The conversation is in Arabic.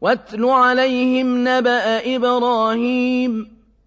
واتل عليهم نبأ إبراهيم